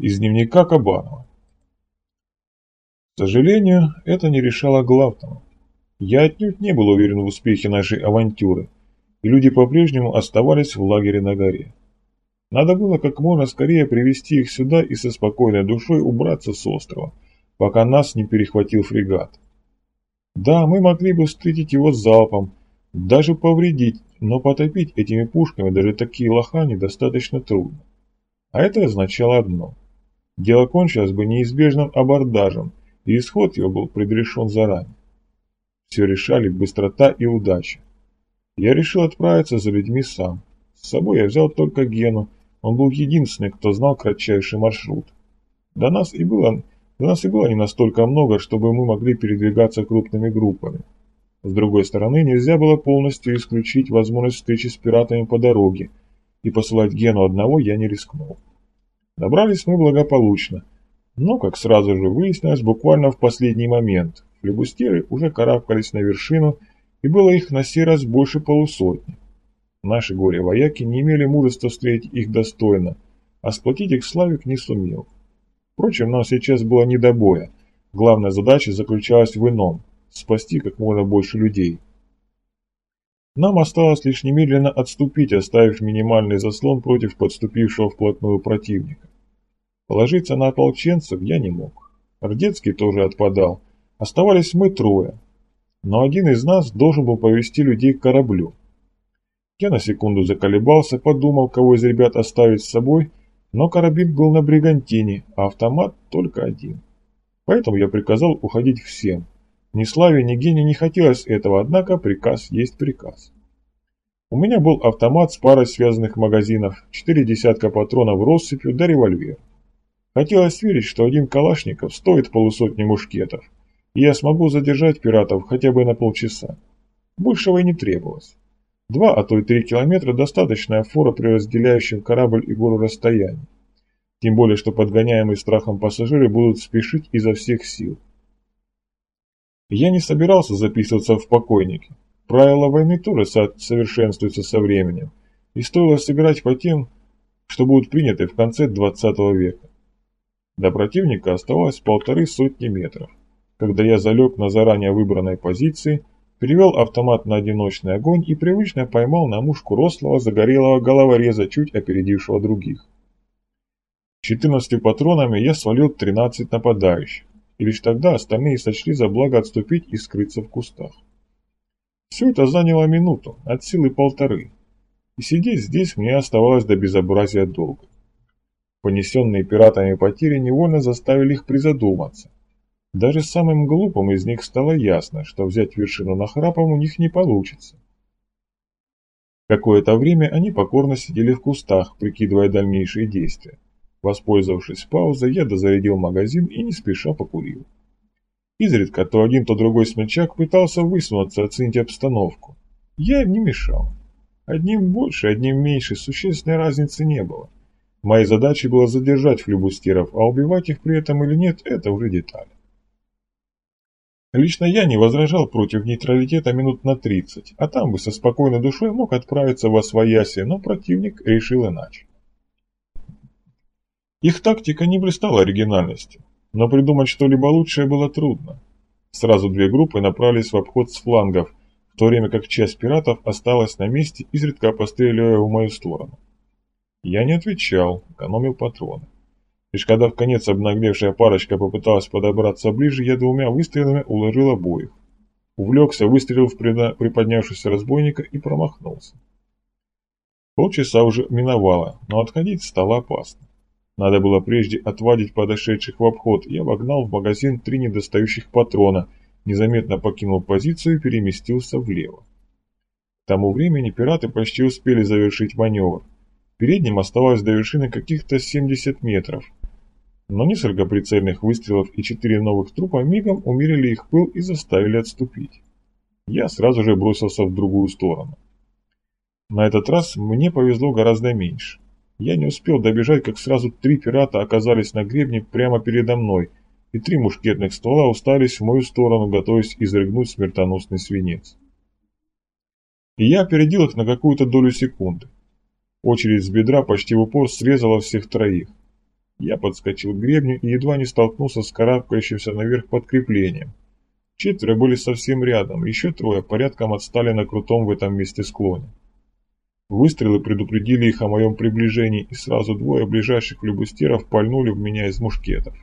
Из дневника Кабанова. К сожалению, это не решало главного. Я отнюдь не был уверен в успехе нашей авантюры, и люди по-прежнему оставались в лагере на горе. Надо было как можно скорее привести их сюда и со спокойной душой убраться с острова, пока нас не перехватил фрегат. Да, мы могли бы встретить его залпом, даже повредить, но потопить этими пушками даже такие лохани достаточно трудно. А это означало одно – Дело кончилось бы неизбежным абордажем, и исход его был предрешен заранее. Все решали быстрота и удача. Я решил отправиться за людьми сам. С собой я взял только Гену, он был единственный, кто знал кратчайший маршрут. До нас и было, до нас и было не настолько много, чтобы мы могли передвигаться крупными группами. С другой стороны, нельзя было полностью исключить возможность встречи с пиратами по дороге, и посылать Гену одного я не рискнул. Добрались мы благополучно, но, как сразу же выяснилось, буквально в последний момент, флебустеры уже карабкались на вершину, и было их на сей раз больше полусотни. Наши горе-вояки не имели мужества встретить их достойно, а сплотить их Славик не сумел. Впрочем, нам сейчас было не до боя. Главная задача заключалась в ином – спасти как можно больше людей. Нам осталось лишь немедленно отступить, оставив минимальный заслон против подступившего вплотную противника. Положиться на ополченцев я не мог. Рдецкий тоже отпадал. Оставались мы трое. Но один из нас должен был повести людей к кораблю. Я на секунду заколебался, подумал, кого из ребят оставить с собой, но карабин был на бригантине, а автомат только один. Поэтому я приказал уходить всем. Ни Славе, ни Гене не хотелось этого, однако приказ есть приказ. У меня был автомат с парой связанных магазинов, четыре десятка патронов россыпью да револьвер. Хотелось верить, что один Калашников стоит полусотни мушкетов, и я смогу задержать пиратов хотя бы на полчаса. Большего и не требовалось. Два, а то и три километра – достаточная фора при разделяющем корабль и гору расстоянии. Тем более, что подгоняемые страхом пассажиры будут спешить изо всех сил. Я не собирался записываться в покойники. Правила войны тоже совершенствуются со временем, и стоило сыграть по тем, что будут приняты в конце 20 века. До противника оставалось полторы сотни метров. Когда я залег на заранее выбранной позиции, перевел автомат на одиночный огонь и привычно поймал на мушку рослого загорелого головореза, чуть опередившего других. 14 патронами я свалил 13 нападающих, и лишь тогда остальные сочли за благо отступить и скрыться в кустах. Все это заняло минуту, от силы полторы, и сидеть здесь мне оставалось до безобразия долго. Понесенные пиратами потери невольно заставили их призадуматься. Даже самым глупым из них стало ясно, что взять вершину нахрапом у них не получится. Какое-то время они покорно сидели в кустах, прикидывая дальнейшие действия. Воспользовавшись паузой, я дозарядил магазин и не спеша покурил. Изредка то один, то другой смельчак пытался высунуться, оценить обстановку. Я им не мешал. Одним больше, одним меньше, существенной разницы не было. Моей задачей было задержать флюбустеров, а убивать их при этом или нет – это уже деталь. Лично я не возражал против нейтралитета минут на 30, а там бы со спокойной душой мог отправиться во свояси, но противник решил иначе. Их тактика не блистала оригинальностью, но придумать что-либо лучшее было трудно. Сразу две группы направились в обход с флангов, в то время как часть пиратов осталась на месте, изредка постреливая в мою сторону. Я не отвечал, экономил патроны. Лишь когда в конец обнаглевшая парочка попыталась подобраться ближе, я двумя выстрелами уложил обоих. Увлекся, выстрелил в приподнявшегося разбойника и промахнулся. Полчаса уже миновало, но отходить стало опасно. Надо было прежде отвадить подошедших в обход, я вогнал в магазин три недостающих патрона, незаметно покинул позицию и переместился влево. К тому времени пираты почти успели завершить маневр. Передним оставалось до вершины каких-то 70 метров. Но несколько прицельных выстрелов и четыре новых трупа мигом умерили их пыл и заставили отступить. Я сразу же бросился в другую сторону. На этот раз мне повезло гораздо меньше. Я не успел добежать, как сразу три пирата оказались на гребне прямо передо мной, и три мушкетных ствола устались в мою сторону, готовясь изрыгнуть смертоносный свинец. И я опередил их на какую-то долю секунды. Очередь с бедра почти в упор срезала всех троих. Я подскочил к гребню и едва не столкнулся с карабкающимся наверх подкреплением. Четверо были совсем рядом, еще трое порядком отстали на крутом в этом месте склоне. Выстрелы предупредили их о моем приближении, и сразу двое ближайших флебустеров пальнули в меня из мушкетов.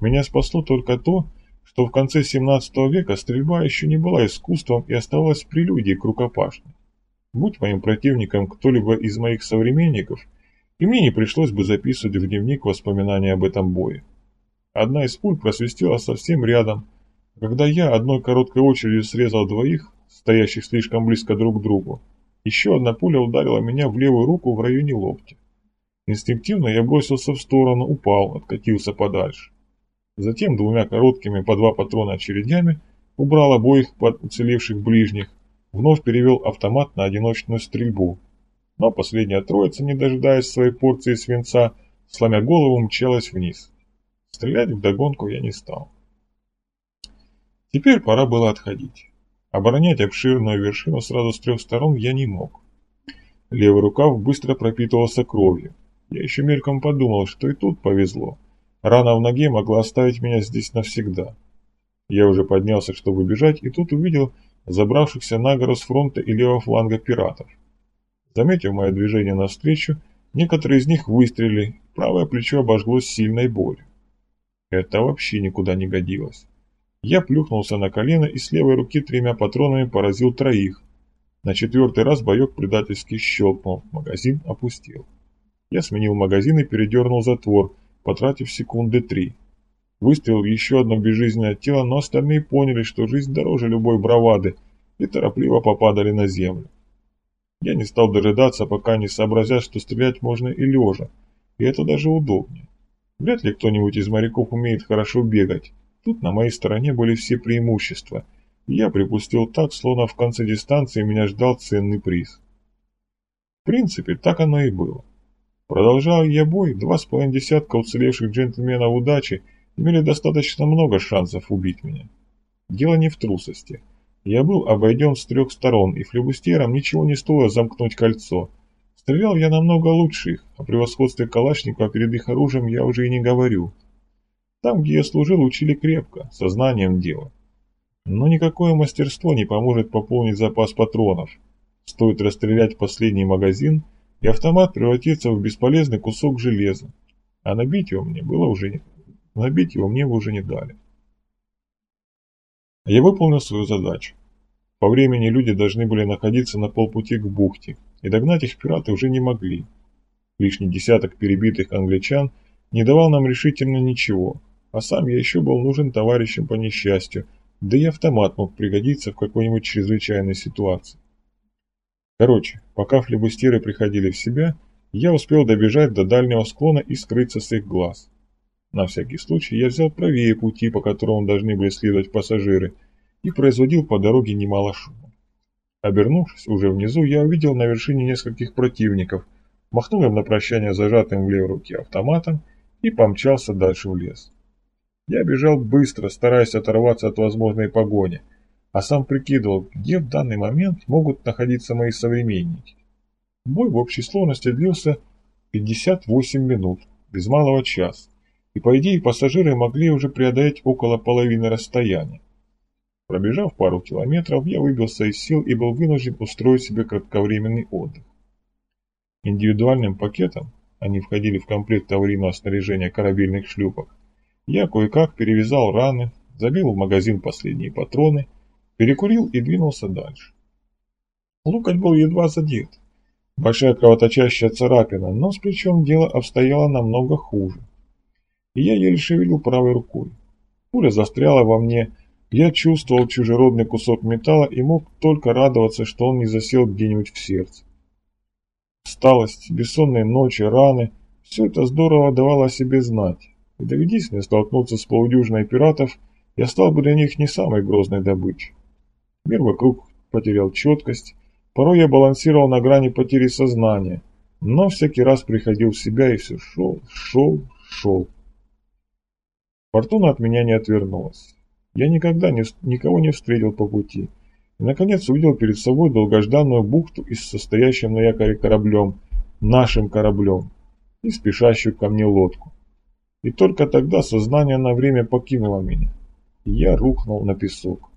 Меня спасло только то, что в конце 17 века стрельба еще не была искусством и оставалась прелюдией к рукопашной. Будь моим противником кто-либо из моих современников, и мне не пришлось бы записывать в дневник воспоминания об этом бое. Одна из пуль просвистела совсем рядом, когда я одной короткой очередью срезал двоих, стоящих слишком близко друг к другу, еще одна пуля ударила меня в левую руку в районе локтя. Инстинктивно я бросился в сторону, упал, откатился подальше. Затем двумя короткими по два патрона очередями убрал обоих под уцелевших ближних, вновь перевел автомат на одиночную стрельбу. Но последняя троица, не дожидаясь своей порции свинца, сломя голову, мчалась вниз. Стрелять вдогонку я не стал. Теперь пора было отходить. Оборонять обширную вершину сразу с трех сторон я не мог. Левый рукав быстро пропитывался кровью. Я еще мельком подумал, что и тут повезло. Рана в ноге могла оставить меня здесь навсегда. Я уже поднялся, чтобы бежать, и тут увидел забравшихся на гору с фронта и левого фланга пиратов. Заметив мое движение навстречу, некоторые из них выстрелили, правое плечо обожглось сильной болью. Это вообще никуда не годилось. Я плюхнулся на колено и с левой руки тремя патронами поразил троих. На четвертый раз боек предательски щелкнул, магазин опустил. Я сменил магазин и передернул затвор, потратив секунды три. Выстрелил еще одно безжизненное тело, но остальные поняли, что жизнь дороже любой бравады, и торопливо попадали на землю. Я не стал дожидаться, пока не сообразят, что стрелять можно и лежа, и это даже удобнее. Вряд ли кто-нибудь из моряков умеет хорошо бегать, Тут на моей стороне были все преимущества, я припустил так, словно в конце дистанции меня ждал ценный приз. В принципе, так оно и было. Продолжал я бой, два с половиной десятка уцелевших джентльменов удачи имели достаточно много шансов убить меня. Дело не в трусости. Я был обойден с трех сторон, и флебустерам ничего не стоило замкнуть кольцо. Стрелял я намного лучше их, о превосходстве Калашникова перед их оружием я уже и не говорю. Там, где я служил, учили крепко, сознанием дела. Но никакое мастерство не поможет пополнить запас патронов. Стоит расстрелять последний магазин, и автомат превратится в бесполезный кусок железа. А набить его мне было уже не... Набить его мне уже не дали. Я выполнил свою задачу. По времени люди должны были находиться на полпути к бухте, и догнать их пираты уже не могли. Лишний десяток перебитых англичан не давал нам решительно ничего, а сам я еще был нужен товарищам по несчастью, да и автомат мог пригодиться в какой-нибудь чрезвычайной ситуации. Короче, пока флебустеры приходили в себя, я успел добежать до дальнего склона и скрыться с их глаз. На всякий случай я взял правее пути, по которому должны были следовать пассажиры, и производил по дороге немало шума. Обернувшись уже внизу, я увидел на вершине нескольких противников, махнул им на прощание зажатым в левой руке автоматом и помчался дальше в лес. Я бежал быстро, стараясь оторваться от возможной погони, а сам прикидывал, где в данный момент могут находиться мои современники. Бой в общей сложности длился 58 минут, без малого час, и по идее пассажиры могли уже преодолеть около половины расстояния. Пробежав пару километров, я выбился из сил и был вынужден устроить себе кратковременный отдых. Индивидуальным пакетом, они входили в комплект аварийного снаряжения корабельных шлюпок, я кое-как перевязал раны, забил в магазин последние патроны, перекурил и двинулся дальше. Локоть был едва задет. Большая кровоточащая царапина, но с плечом дело обстояло намного хуже. И я еле шевелил правой рукой. Пуля застряла во мне, я чувствовал чужеродный кусок металла и мог только радоваться, что он не засел где-нибудь в сердце. Усталость, бессонные ночи, раны – все это здорово давало о себе знать. И доведись мне столкнуться с полудюжиной пиратов, я стал бы для них не самой грозной добычей. Мир вокруг потерял четкость, порой я балансировал на грани потери сознания, но всякий раз приходил в себя и все шел, шел, шел. Фортуна от меня не отвернулась. Я никогда не, никого не встретил по пути. И, наконец, увидел перед собой долгожданную бухту и состоящим на якоре кораблем, нашим кораблем, и спешащую ко мне лодку. И только тогда сознание на время покинуло меня, и я рухнул на песок.